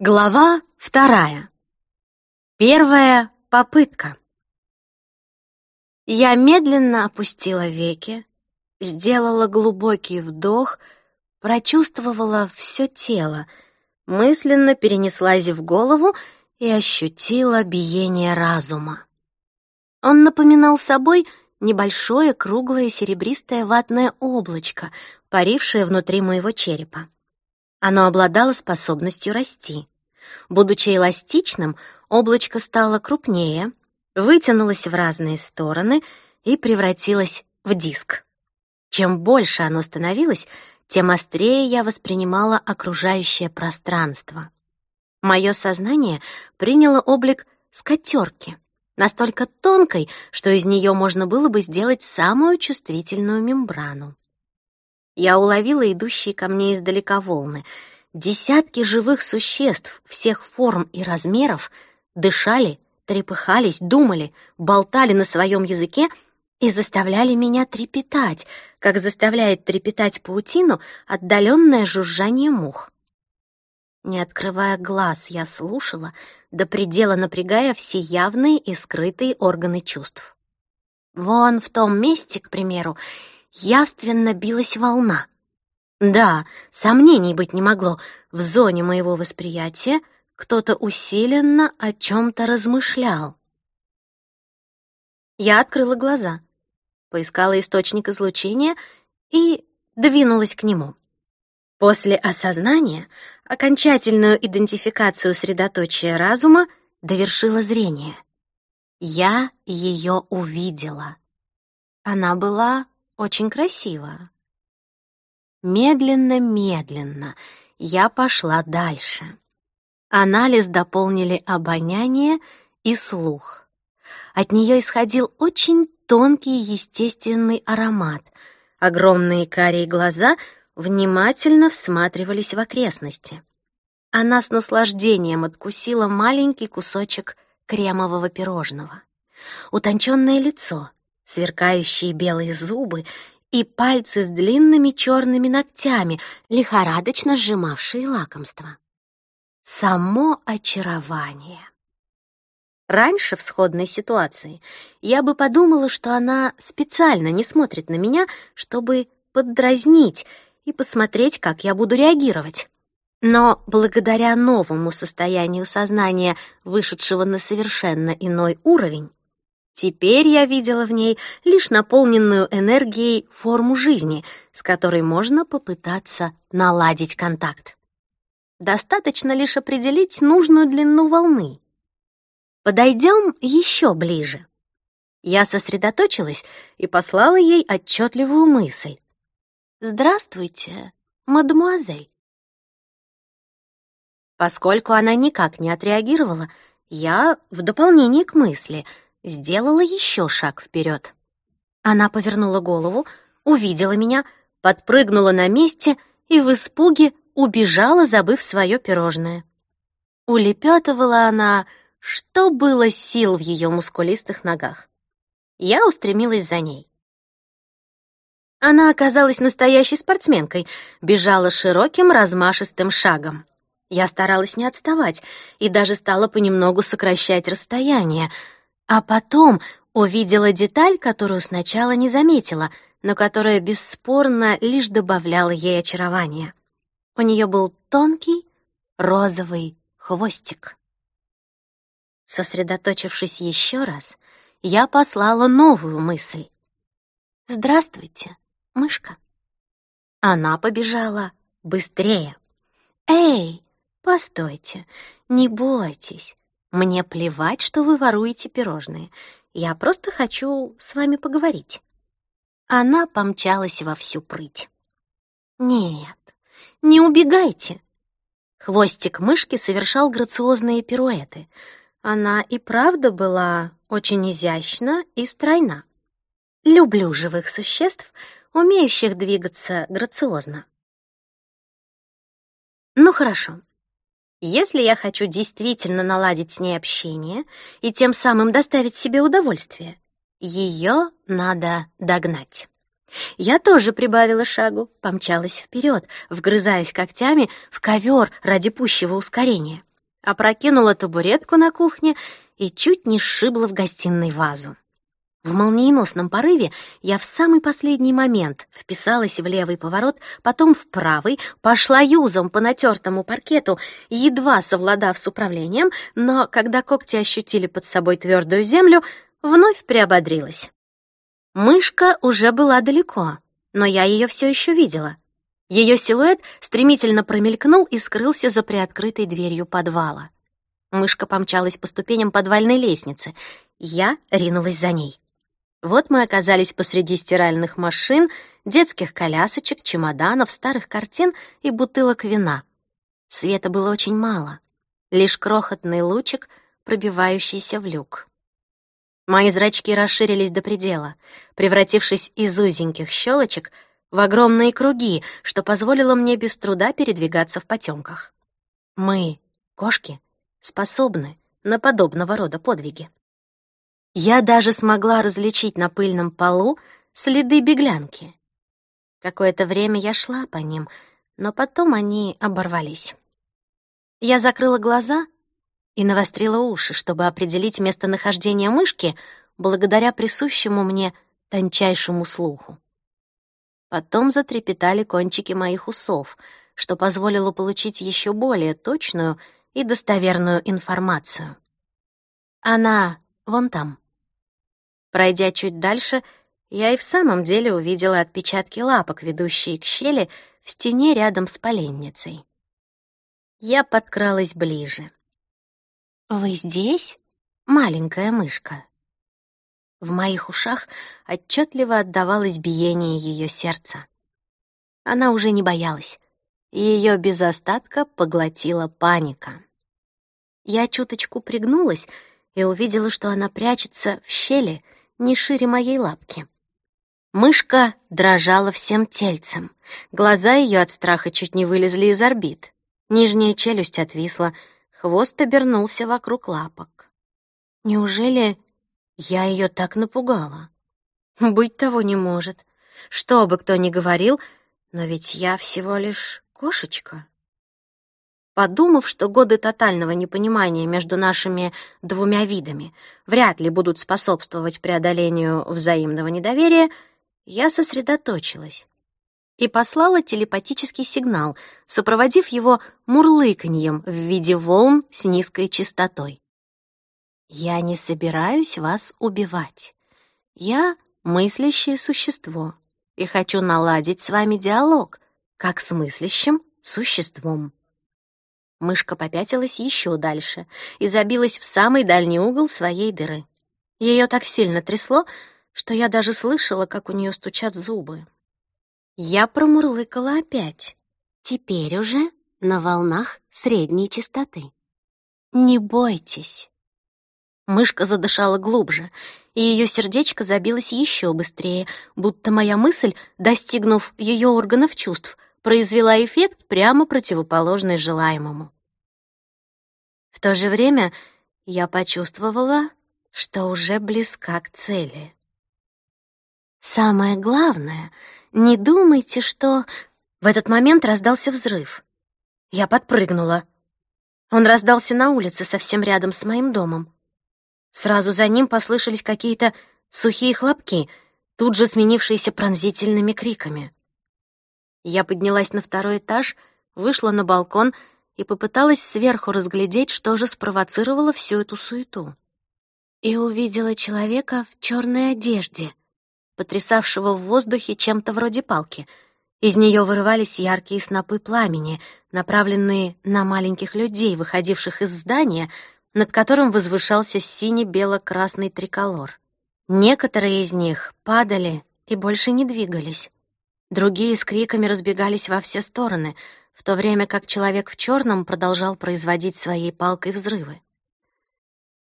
Глава вторая. Первая попытка. Я медленно опустила веки, сделала глубокий вдох, прочувствовала все тело, мысленно перенеслась в голову и ощутила биение разума. Он напоминал собой небольшое круглое серебристое ватное облачко, парившее внутри моего черепа. Оно обладало способностью расти. Будучи эластичным, облачко стало крупнее, вытянулось в разные стороны и превратилось в диск. Чем больше оно становилось, тем острее я воспринимала окружающее пространство. Мое сознание приняло облик скатерки, настолько тонкой, что из нее можно было бы сделать самую чувствительную мембрану. Я уловила идущие ко мне издалека волны. Десятки живых существ всех форм и размеров дышали, трепыхались, думали, болтали на своем языке и заставляли меня трепетать, как заставляет трепетать паутину отдаленное жужжание мух. Не открывая глаз, я слушала, до предела напрягая все явные и скрытые органы чувств. Вон в том месте, к примеру, явственно билась волна. Да, сомнений быть не могло, в зоне моего восприятия кто-то усиленно о чем-то размышлял. Я открыла глаза, поискала источник излучения и двинулась к нему. После осознания окончательную идентификацию средоточия разума довершила зрение. Я ее увидела. Она была очень красиво. Медленно-медленно я пошла дальше. Анализ дополнили обоняние и слух. От нее исходил очень тонкий естественный аромат. Огромные карие глаза внимательно всматривались в окрестности. Она с наслаждением откусила маленький кусочек кремового пирожного. Утонченное лицо, сверкающие белые зубы и пальцы с длинными черными ногтями, лихорадочно сжимавшие лакомство. Само очарование. Раньше в сходной ситуации я бы подумала, что она специально не смотрит на меня, чтобы поддразнить и посмотреть, как я буду реагировать. Но благодаря новому состоянию сознания, вышедшего на совершенно иной уровень, Теперь я видела в ней лишь наполненную энергией форму жизни, с которой можно попытаться наладить контакт. Достаточно лишь определить нужную длину волны. Подойдем еще ближе. Я сосредоточилась и послала ей отчетливую мысль. «Здравствуйте, мадемуазель». Поскольку она никак не отреагировала, я, в дополнение к мысли — сделала еще шаг вперед. Она повернула голову, увидела меня, подпрыгнула на месте и в испуге убежала, забыв свое пирожное. Улепетывала она, что было сил в ее мускулистых ногах. Я устремилась за ней. Она оказалась настоящей спортсменкой, бежала широким размашистым шагом. Я старалась не отставать и даже стала понемногу сокращать расстояние — а потом увидела деталь, которую сначала не заметила, но которая бесспорно лишь добавляла ей очарования. У нее был тонкий розовый хвостик. Сосредоточившись еще раз, я послала новую мысль. «Здравствуйте, мышка». Она побежала быстрее. «Эй, постойте, не бойтесь, мне плевать, что вы воруете пирожные. Я просто хочу с вами поговорить». Она помчалась во всю прыть. «Нет, не убегайте!» Хвостик мышки совершал грациозные пируэты. Она и правда была очень изящна и стройна. Люблю живых существ, умеющих двигаться грациозно. Ну хорошо, если я хочу действительно наладить с ней общение и тем самым доставить себе удовольствие, ее надо догнать. Я тоже прибавила шагу, помчалась вперед, вгрызаясь когтями в ковер ради пущего ускорения. опрокинула табуретку на кухне и чуть не сшибла в гостиной вазу. В молниеносном порыве я в самый последний момент вписалась в левый поворот, потом в правый, пошла юзом по натертому паркету, едва совладав с управлением, но когда когти ощутили под собой твердую землю, вновь приободрилась. Мышка уже была далеко, но я ее все еще видела. Ее силуэт стремительно промелькнул и скрылся за приоткрытой дверью подвала. Мышка помчалась по ступеням подвальной лестницы. Я ринулась за ней. Вот мы оказались посреди стиральных машин, детских колясочек, чемоданов, старых картин и бутылок вина. Света было очень мало, лишь крохотный лучик, пробивающийся в люк. Мои зрачки расширились до предела, превратившись из узеньких щелочек в огромные круги, что позволило мне без труда передвигаться в потемках. Мы, кошки, способны на подобного рода подвиги. Я даже смогла различить на пыльном полу следы беглянки. Какое-то время я шла по ним, но потом они оборвались. Я закрыла глаза и навострила уши, чтобы определить местонахождение мышки благодаря присущему мне тончайшему слуху. Потом затрепетали кончики моих усов, что позволило получить еще более точную и достоверную информацию. Она вон там. Пройдя чуть дальше, я и в самом деле увидела отпечатки лапок, ведущие к щели в стене рядом с поленницей. Я подкралась ближе. «Вы здесь, маленькая мышка?» В моих ушах отчетливо отдавалось биение ее сердца. Она уже не боялась. Ее без остатка поглотила паника. Я чуточку пригнулась и увидела, что она прячется в щели — не шире моей лапки. Мышка дрожала всем тельцем. Глаза ее от страха чуть не вылезли из орбит. Нижняя челюсть отвисла, хвост обернулся вокруг лапок. Неужели я ее так напугала? Быть того не может. Что бы кто ни говорил, но ведь я всего лишь кошечка. Подумав, что годы тотального непонимания между нашими двумя видами вряд ли будут способствовать преодолению взаимного недоверия, я сосредоточилась и послала телепатический сигнал, сопроводив его мурлыканьем в виде волн с низкой частотой. «Я не собираюсь вас убивать. Я мыслящее существо и хочу наладить с вами диалог, как с мыслящим существом». Мышка попятилась еще дальше и забилась в самый дальний угол своей дыры. Ее так сильно трясло, что я даже слышала, как у нее стучат зубы. Я промурлыкала опять, теперь уже на волнах средней частоты. «Не бойтесь». Мышка задышала глубже, и ее сердечко забилось еще быстрее, будто моя мысль, достигнув ее органов чувств, произвела эффект прямо противоположный желаемому. В то же время я почувствовала, что уже близка к цели. Самое главное, не думайте, что... В этот момент раздался взрыв. Я подпрыгнула. Он раздался на улице, совсем рядом с моим домом. Сразу за ним послышались какие-то сухие хлопки, тут же сменившиеся пронзительными криками. Я поднялась на второй этаж, вышла на балкон и попыталась сверху разглядеть, что же спровоцировало всю эту суету. И увидела человека в черной одежде, потрясавшего в воздухе чем-то вроде палки. Из нее вырывались яркие снопы пламени, направленные на маленьких людей, выходивших из здания, над которым возвышался сине-бело-красный триколор. Некоторые из них падали и больше не двигались. Другие с криками разбегались во все стороны, в то время как человек в черном продолжал производить своей палкой взрывы.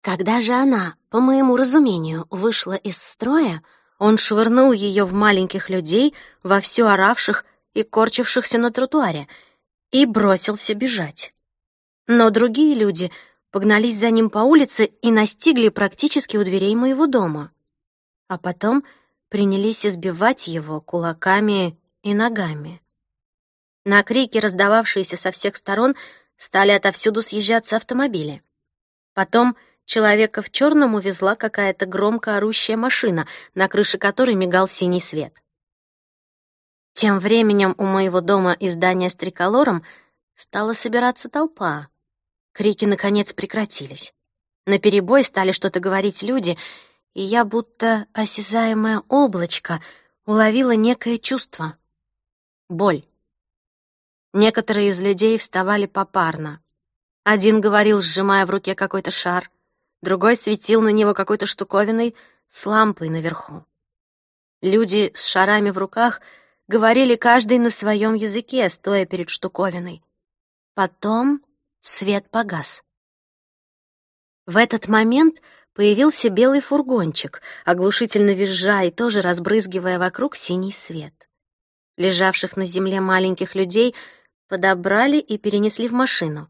Когда же она, по моему разумению, вышла из строя, он швырнул ее в маленьких людей, вовсю оравших и корчившихся на тротуаре, и бросился бежать. Но другие люди погнались за ним по улице и настигли практически у дверей моего дома. А потом принялись избивать его кулаками и ногами. На крики, раздававшиеся со всех сторон, стали отовсюду съезжаться автомобили. Потом человека в черном увезла какая-то громко орущая машина, на крыше которой мигал синий свет. Тем временем у моего дома из здания с триколором стала собираться толпа. Крики, наконец, прекратились. На перебой стали что-то говорить люди, и я, будто осязаемое облачко, уловила некое чувство — боль. Некоторые из людей вставали попарно. Один говорил, сжимая в руке какой-то шар, другой светил на него какой-то штуковиной с лампой наверху. Люди с шарами в руках говорили каждый на своем языке, стоя перед штуковиной. Потом свет погас. В этот момент появился белый фургончик, оглушительно визжа и тоже разбрызгивая вокруг синий свет. Лежавших на земле маленьких людей подобрали и перенесли в машину.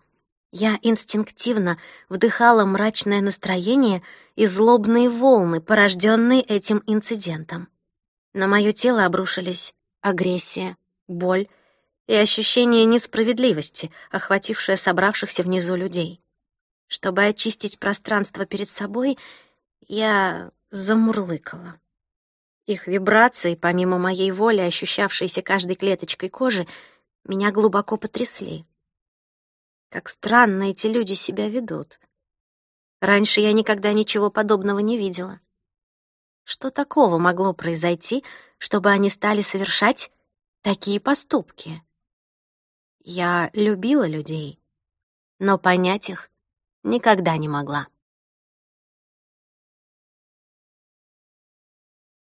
Я инстинктивно вдыхала мрачное настроение и злобные волны, порожденные этим инцидентом. На мое тело обрушились агрессия, боль и ощущение несправедливости, охватившее собравшихся внизу людей. Чтобы очистить пространство перед собой, я замурлыкала. Их вибрации, помимо моей воли, ощущавшиеся каждой клеточкой кожи, меня глубоко потрясли. Как странно эти люди себя ведут. Раньше я никогда ничего подобного не видела. Что такого могло произойти, чтобы они стали совершать такие поступки? Я любила людей, но понять их никогда не могла.